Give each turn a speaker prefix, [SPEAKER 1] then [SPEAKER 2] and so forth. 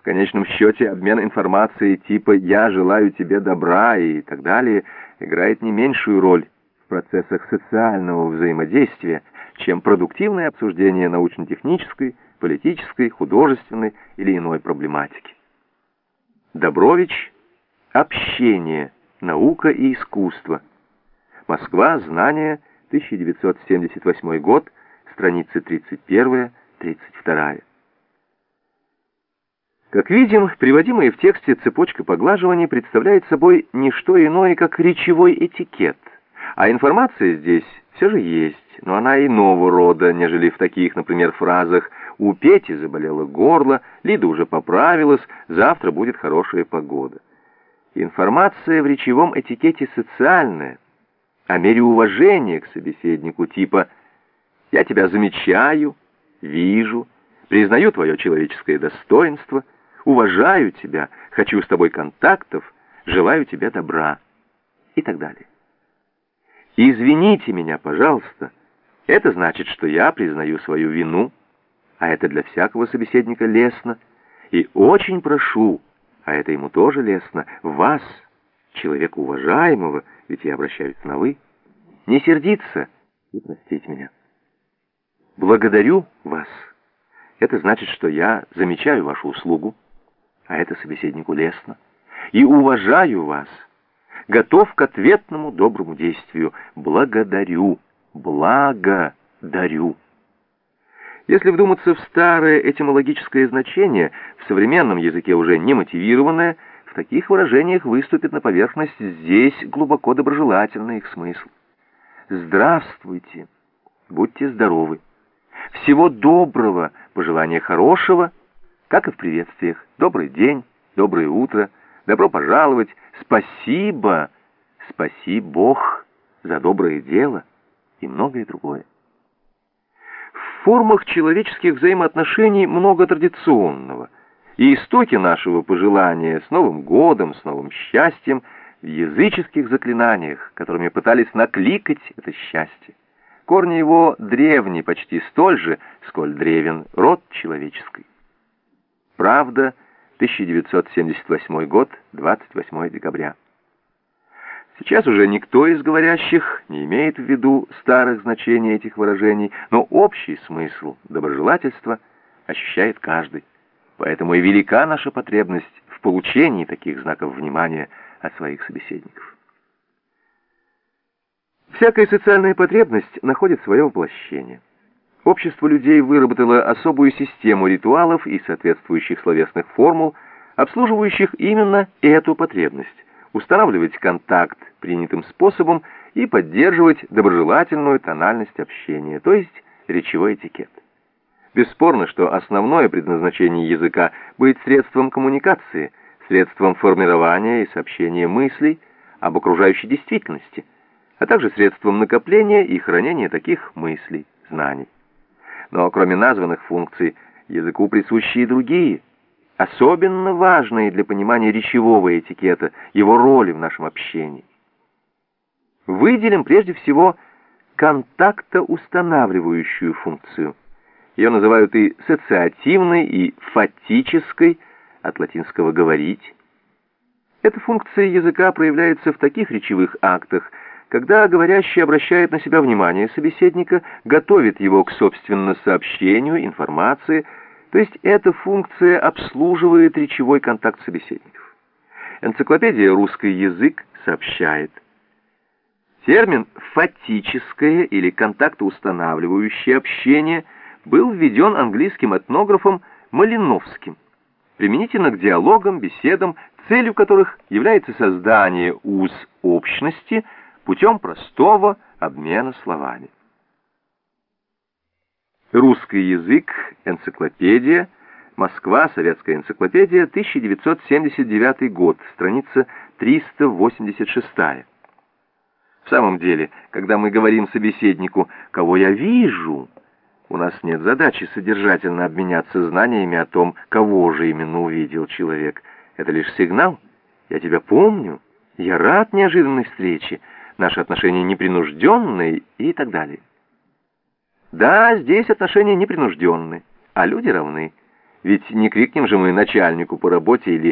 [SPEAKER 1] В конечном счете обмен информацией типа «я желаю тебе добра» и так далее играет не меньшую роль в процессах социального взаимодействия, чем продуктивное обсуждение научно-технической, политической, художественной или иной проблематики. Добрович «Общение. Наука и искусство». Москва. Знания. 1978 год. Страницы 31-32. Как видим, приводимая в тексте цепочка поглаживаний представляет собой не что иное, как речевой этикет. А информация здесь все же есть, но она иного рода, нежели в таких, например, фразах «У Пети заболело горло», «Лида уже поправилась», «Завтра будет хорошая погода». Информация в речевом этикете социальная, о мере уважения к собеседнику, типа «Я тебя замечаю», «Вижу», «Признаю твое человеческое достоинство», уважаю тебя, хочу с тобой контактов, желаю тебе добра и так далее. Извините меня, пожалуйста. Это значит, что я признаю свою вину, а это для всякого собеседника лестно, и очень прошу, а это ему тоже лестно, вас, человека уважаемого, ведь я обращаюсь на «вы», не сердиться и простить меня. Благодарю вас. Это значит, что я замечаю вашу услугу, а это собеседнику лестно, и уважаю вас, готов к ответному доброму действию. Благодарю, благодарю. Если вдуматься в старое этимологическое значение, в современном языке уже не мотивированное, в таких выражениях выступит на поверхность здесь глубоко доброжелательный их смысл. Здравствуйте, будьте здоровы. Всего доброго, пожелания хорошего — как и в приветствиях. Добрый день, доброе утро, добро пожаловать, спасибо, спаси Бог за доброе дело и многое другое. В формах человеческих взаимоотношений много традиционного, и истоки нашего пожелания с Новым годом, с новым счастьем в языческих заклинаниях, которыми пытались накликать это счастье. Корни его древни, почти столь же, сколь древен род человеческий. Правда, 1978 год, 28 декабря. Сейчас уже никто из говорящих не имеет в виду старых значений этих выражений, но общий смысл доброжелательства ощущает каждый. Поэтому и велика наша потребность в получении таких знаков внимания от своих собеседников. Всякая социальная потребность находит свое воплощение. Общество людей выработало особую систему ритуалов и соответствующих словесных формул, обслуживающих именно эту потребность – устанавливать контакт принятым способом и поддерживать доброжелательную тональность общения, то есть речевой этикет. Бесспорно, что основное предназначение языка – быть средством коммуникации, средством формирования и сообщения мыслей об окружающей действительности, а также средством накопления и хранения таких мыслей, знаний. Но кроме названных функций, языку присущи и другие, особенно важные для понимания речевого этикета, его роли в нашем общении. Выделим прежде всего контактоустанавливающую функцию. Ее называют и социативной, и фатической, от латинского «говорить». Эта функция языка проявляется в таких речевых актах, когда говорящий обращает на себя внимание собеседника, готовит его к собственно сообщению, информации, то есть эта функция обслуживает речевой контакт собеседников. Энциклопедия «Русский язык» сообщает, термин «фатическое» или контактоустанавливающее общение был введен английским этнографом Малиновским, применительно к диалогам, беседам, целью которых является создание уз общности – путем простого обмена словами. Русский язык, энциклопедия, Москва, Советская энциклопедия, 1979 год, страница 386. В самом деле, когда мы говорим собеседнику «кого я вижу», у нас нет задачи содержательно обменяться знаниями о том, кого же именно увидел человек. Это лишь сигнал «я тебя помню», «я рад неожиданной встрече», наши отношения непринужденные и так далее. Да, здесь отношения непринужденные, а люди равны. Ведь не крикнем же мы начальнику по работе или